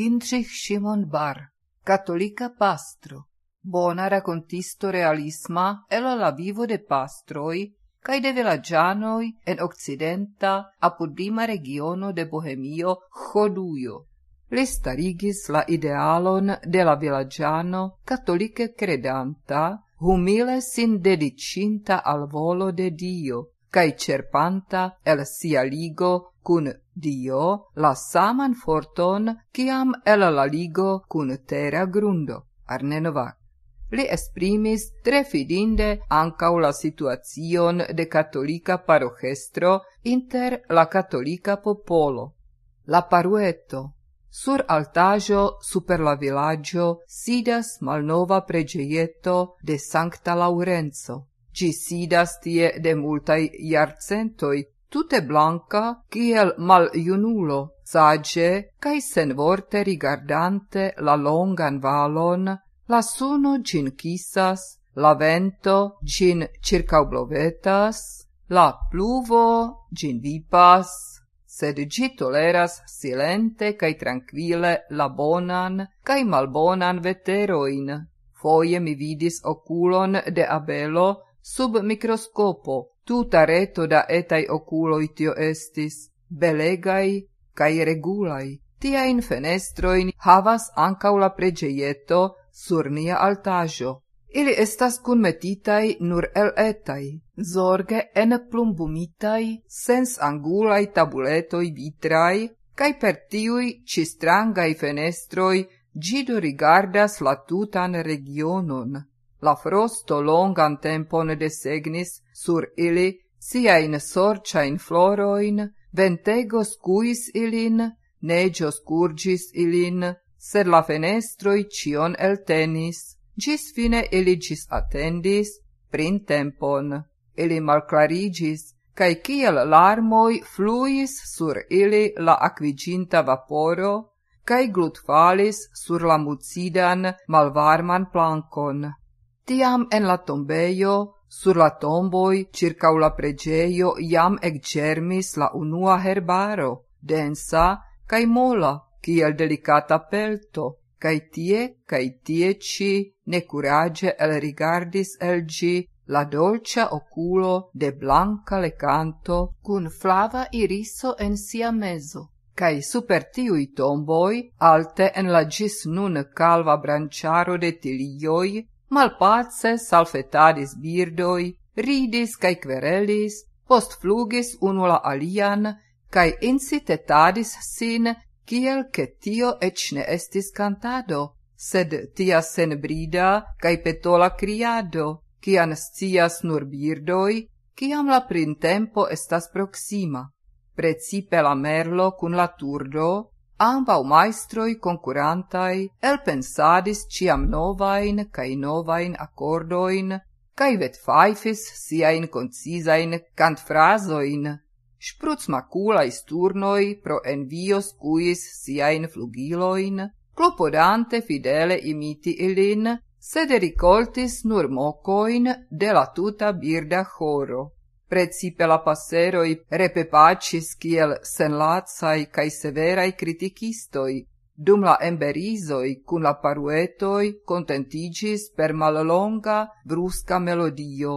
Indrich Simon Bar, catolica pastro, bona racontisto realisma el la vivo de pastroi cae de villagianoi en occidenta apudima regiono de Bohemio Chodujo. Li starigis la idealon de la villagiano catolike credanta, humile sin dedicinta al volo de Dio, cae cerpanta el sia ligo cun Dio la saman forton ciam el la ligo cun terra grundo, Arnenovac. Li esprimis tre fidinde ancau la situazion de catolica parochestro inter la catolica popolo. La parueto, sur altajo super la villaggio, sidas malnova pregeieto de Sancta Laurenzo Gi sidas tie de multai iarcentoi, tute blanca, kiel mal iunulo, sage, cae sen vorte rigardante la longan valon, la suno gin kisas, la vento gin circaublovetas, la pluvo gin vipas, sed gi toleras silente cae tranquille la bonan cae malbonan veteroin. Foie mi vidis oculon de abelo, Sub microscopo tuta reto da etai oculoi tio estis, belegai cae regulai. Tia in fenestroin havas ancaula la preĝejeto sur nia altajo. Ili estas kunmetitaj nur el etai, zorge en plumbumitai, sens angulai tabuletoi vitrai, cae per tiui ci strangaj fenestroj ĝi rigardas la tutan regionon. La frosto longan tempon desegnis sur ili siain sorciain floroin, ventego scuis ilin, negio scurgis ilin, sed la fenestroi cion eltenis, gis fine eligis attendis, prin tempon. Ili malclarigis, cae ciel larmoi fluis sur ili la acviginta vaporo, cae glutfalis sur la mucidan malvarman plancon. Tiam en la tombeio, sur la tomboi, circau la pregeio, iam eccermis la unua herbaro, densa cae mola, ciel delicata pelto, cae tie, cae tie ci, ne curage el rigardis el gi, la dolcia oculo de blanca lecanto, cun flava iriso en sia meso cae super tiui tomboi, alte en la gis nun calva branciaro de tilioi, Malpace salfetadis birdoi, ridis cae querelis, post flugis unula alian, cae incitetadis sin, kiel che tio ec ne estis cantado, sed tia senbrida cae petola criado, cian scias nur birdoi, ciam la printempo estas proxima. Precipe la merlo cun la turdo, ambau maestroi concurantai elpensadis ciam novain cae novain accordoin, cae vet faifis siain concisain cant frasoin, Spruz maculae sturnoi pro envios cuis siain flugiloin, clopodante fidele imiti ilin, sed ricoltis nur mocoin de la tuta birda choro precipe la passeroi repepacis kiel senlatsai cae severai criticistoi, dum la emberizoi cun la paruetoi contentigis per mallonga, brusca melodio,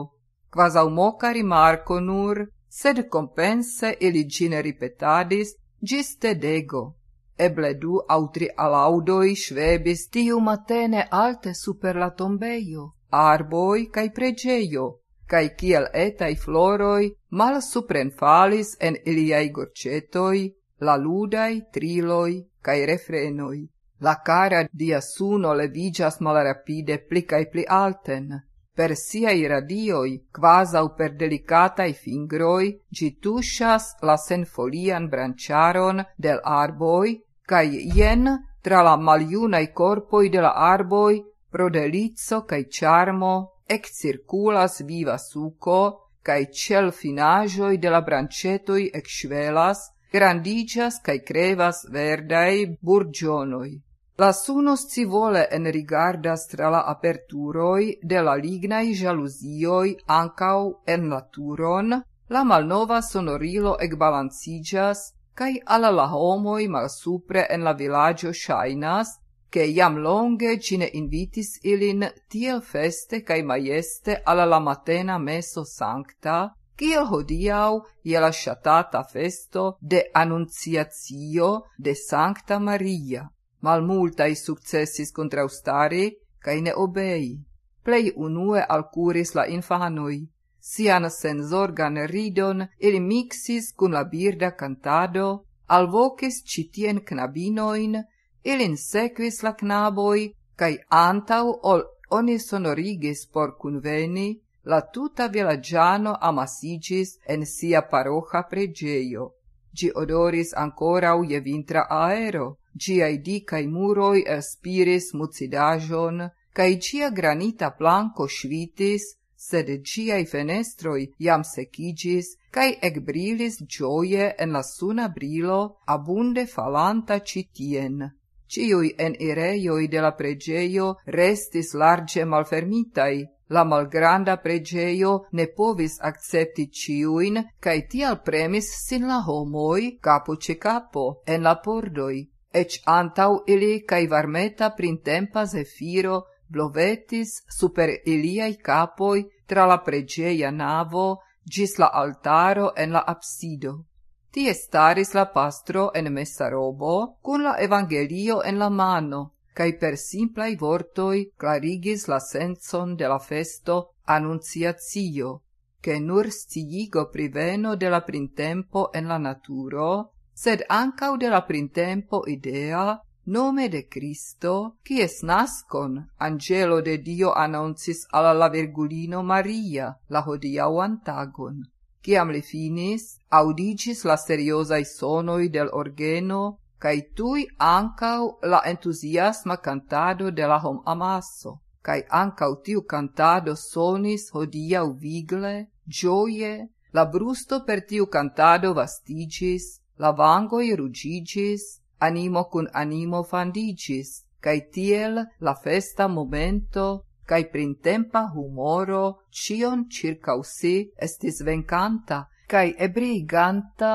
quasau moca rimarco nur, sed compense ili gine ripetadis gis tedego. Eble du autri alaudoi svebis tiu matene alte super la tombeio, arboi cae pregeio, cae ciel etai floroi mal suprenfalis en iliai gorcetoi, la ludai triloi cae refrenoi. La cara dia suno levigas malrapide pli cae pli alten. Per siai radioi, quasau per delicatai fingroi, gi tushas la senfolian branciaron del arboi, cae jen tra la maliunai corpoi de la arboi pro delizzo cae charmo ec circulas viva suco, cae cel finajoi de la brancetoi eccelas, grandigas cae crevas verdai burgionoi. La suno scivole en rigardas tra la aperturoi de la lignai jalusioi ancau en naturon, la malnova sonorilo ecbalancigas, cae ala la homoi malsupre en la villaggio shainas, che iam longe cine invitis ilin tiel feste cae maieste alla la matena meso sancta, kiel hodiau je la shatata festo de annunciatio de Sancta Maria. Mal multai successis contraustari, cae ne obei. Plei unue alcuris la infanoi. Sian senzorgan ridon ili mixis cun la birda cantado, alvocis citien knabinoin, Ilin sequis la knaboi, cae antau ol oni sonorigis por cunveni, la tuta villagiano amasigis en sia paroja pregeio. Gi odoris ancora je vintra aero, giai dicai muroi aspiris mucidajon, cae cia granita planco svitis, sed giai fenestroi jam secigis, cae ecbrilis gioie en la suna brilo, abunde falanta citien. Ciui en ireioi de la pregeio restis large malfermitai, la malgranda pregeio ne povis accepti ciuin, cae tial premis sin la homoi capo ce capo en la pordoi. Ec antau ili cae varmeta printempa zefiro blovetis super iliai capoi tra la pregeia navo gis la altaro en la absido. Tie staris la pastro en messa robo, cun la evangelio en la mano, cae per simplai vortoi clarigis la senson de la festo annunciatio, che nur stigigo priveno de la printempo en la naturo, sed ancau de la printempo idea, nome de Cristo, quies nascon angelo de Dio annoncis alla la Virgulino Maria la hodiauan tagon. Ciam li finis, audicis la seriosai sonoi del orgeno, cae tui ancau la entusiasma cantado de la hom amasso, cae ancau tiu cantado sonis hodiau vigle, gioie, la brusto per tiu cantado vastigis, la vangoi rugigis, animo cun animo fandigis, cae tiel la festa momento cae printempa humoro cion circau si estis vencanta, cae ebriganta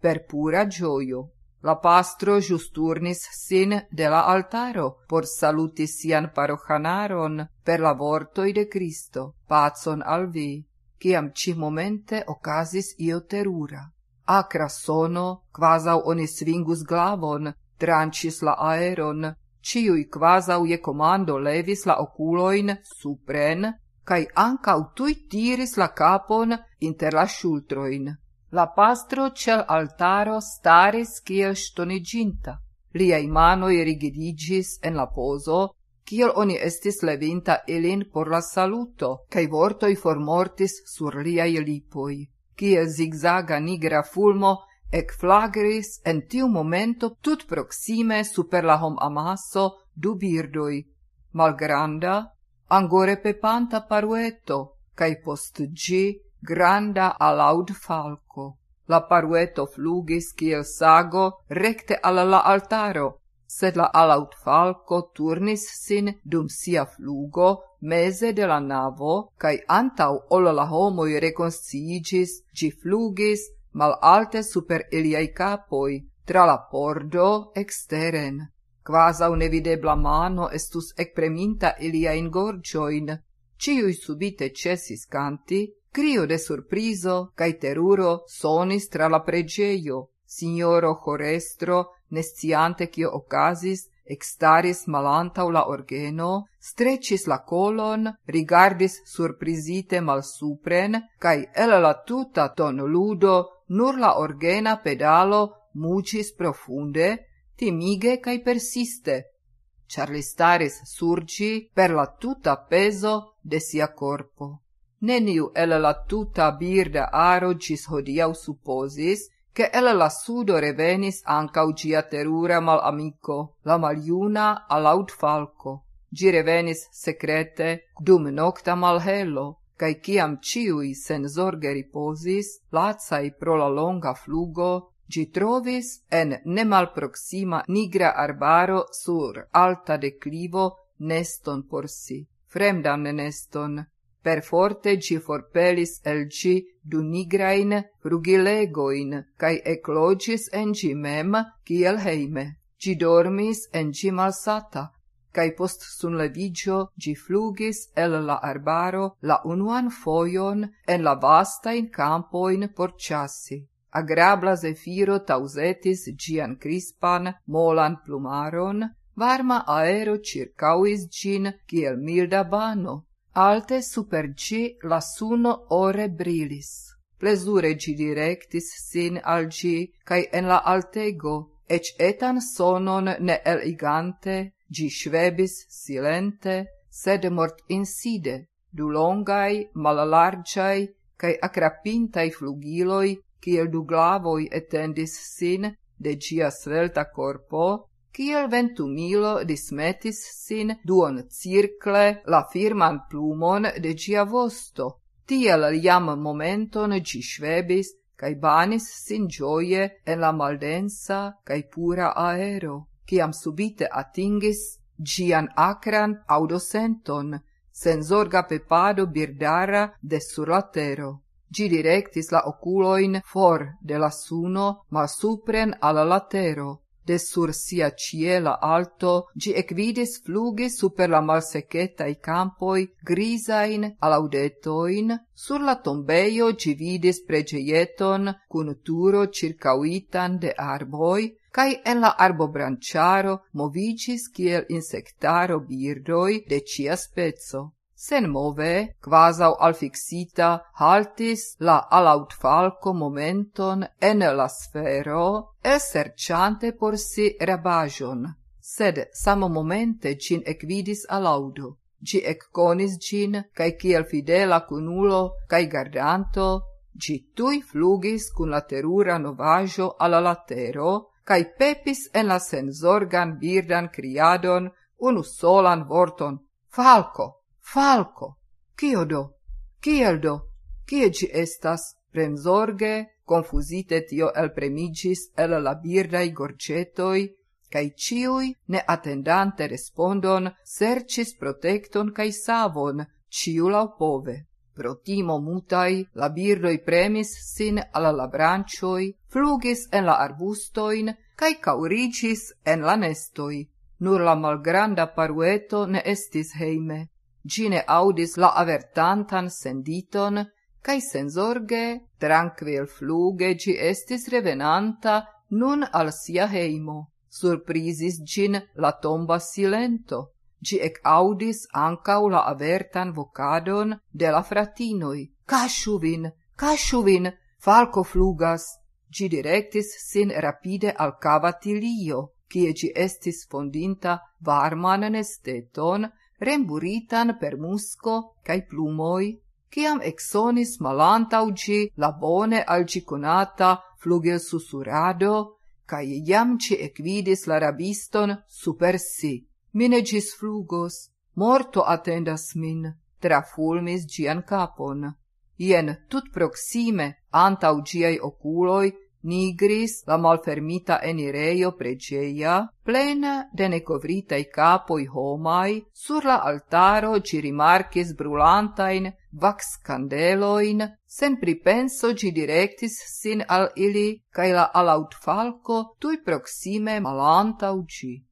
per pura gioio. La pastro giusturnis sin de la altaro por saluti sian parohanaron per la vortoi de Cristo, pacon al vi, ciam ci momente ocasis io terura. Acra sono, quasau oni svingus glavon, trancis la aeron, ciui quasau je comando levis la oculoin supren, cae ancau tui tiris la capon inter la shultroin. La pastro cel altaro staris kiel stoniginta. Liai manoi rigidigis en la poso, kiel oni estis levinta ilin por la saluto, cae vortoi formortis sur liai lipoi. Kiel zigzaga nigra fulmo ec flagris en tiu momento tut proxime super la hom amasso du birdoi, malgranda, angore pepanta parueto, cae post gi granda alaud falco. La parueto flugis kiel sago recte al la altaro, sed la alaud falco turnis sin dum sia flugo mese de la navo, cae antau ol la homoi reconsciigis, gi flugis mal alte super iliai capoi, tra la pordo exteren. Quasau nevidebla mano estus ecpreminta iliain gorgioin, ciui subite cesis canti, crio de surprizo cae teruro sonis tra la pregeio. Signoro chorestro, nesciante cio ocasis, extaris malantau la orgeno, strecis la colon, rigardis surprizite malsupren, cae el la tuta ton ludo nur la orgena pedalo mucis profunde, timige cae persiste, char li staris surgi per la tuta peso de sia corpo. Neniu el la tuta birda aro cis hodiau supposis, che el la sudo revenis ancau gia terura mal amico, la maliuna alaut falco. Gi revenis secrete dum nocta malhelo, cae ciam ciui sen zorge riposis, lazai pro la longa flugo, gi trovis en nemalproxima nigra arbaro sur alta declivo neston por si, fremdan neston. Per forte gi forpelis el gi du nigrain frugilegoin, cae eclogis en gi mem, kiel heime. Gi dormis en gi malsata, cae post sunlevigio gi flugis el la arbaro la unuan foion en la vastain campoin por chassi. Agrabla zefiro tausetis gian crispan, molan plumaron, varma aero circauis gin kiel milda bano. Alte super gi la suno ore brilis. Plesure gi directis sin al gi, cae en la altego ec etan sonon ne eligante, gi svebis silente, sed mort inside, du longai, malalargiai, cae acrapintai flugiloi, kiel du glavoi etendis sin de gia svelta corpo, kiel ventumilo dismetis sin duon circle la firman plumon de gia vosto, tiel liam momenton gi svebis cae banis sin gioie en la maldensa cae pura aero, ciam subite atingis gian acran audosenton, senzorga pepado birdara de sur la tero. Gi directis la oculoin for de la suno mal supren alla latero, de sur sia ciela alto, gi equidis flugi super la malsechetai campoi grisain alaudetoin, sur la tombeio gi vidis pregeieton cun turo circauitan de arboi, cae en la arbobrancharo movicis kiel insectaro birdoi de cia spezzo. Sen move, quasau alfixita, haltis la alaut falco momenton en la sfero, esserciante por si rabajon, sed samo momente cin equidis alaudo. Gi ecconis cin, cae ciel fidela cunulo, cae gardanto, gi tui flugis cun la terura novajo alla latero, cae pepis en la senzorgan birdan criadon unu solan vorton, falco! Falco, cio do? Ciel do? Cie ci estas? Premzorge, confusite tio elpremigis el la birdai gorcetoi, cae ciui, ne attendante respondon, sercis protecton cae savon, ciu laupove. Pro timo mutai, la birdoi premis sin alla la brancioi, flugis en la arbustoin, cae caurigis en la nestoi. Nur la malgranda parueto ne estis heime. Gine audis la avertantan senditon, cae sensorge, tranquil fluge, gi estis revenanta nun al sia heimo. Surprisis gin la tomba silento. Gi ec audis ancau la avertan vocadon de la fratinoi. Casciu vin, casciu vin, falco flugas. Gi directis sin rapide al cavatilio, cie gi estis fondinta varman nesteton, remburitan per musco cae plumoi, ciam exonis malantaugi la bone al conata flugel susurado, cae iam ci equidis la rabiston super si. Mine gis flugos, morto attendas min, trafulmis gian capon. Ien tut proxime, antau giai oculoi, nigris la malfermita enireio pregeia, plena de necovritai capoi homai, sur la altaro ci rimarcis brulantain vax candeloin, sen pripenso ci directis sin al ili, cae la alaut falco tui proxime malantau ci.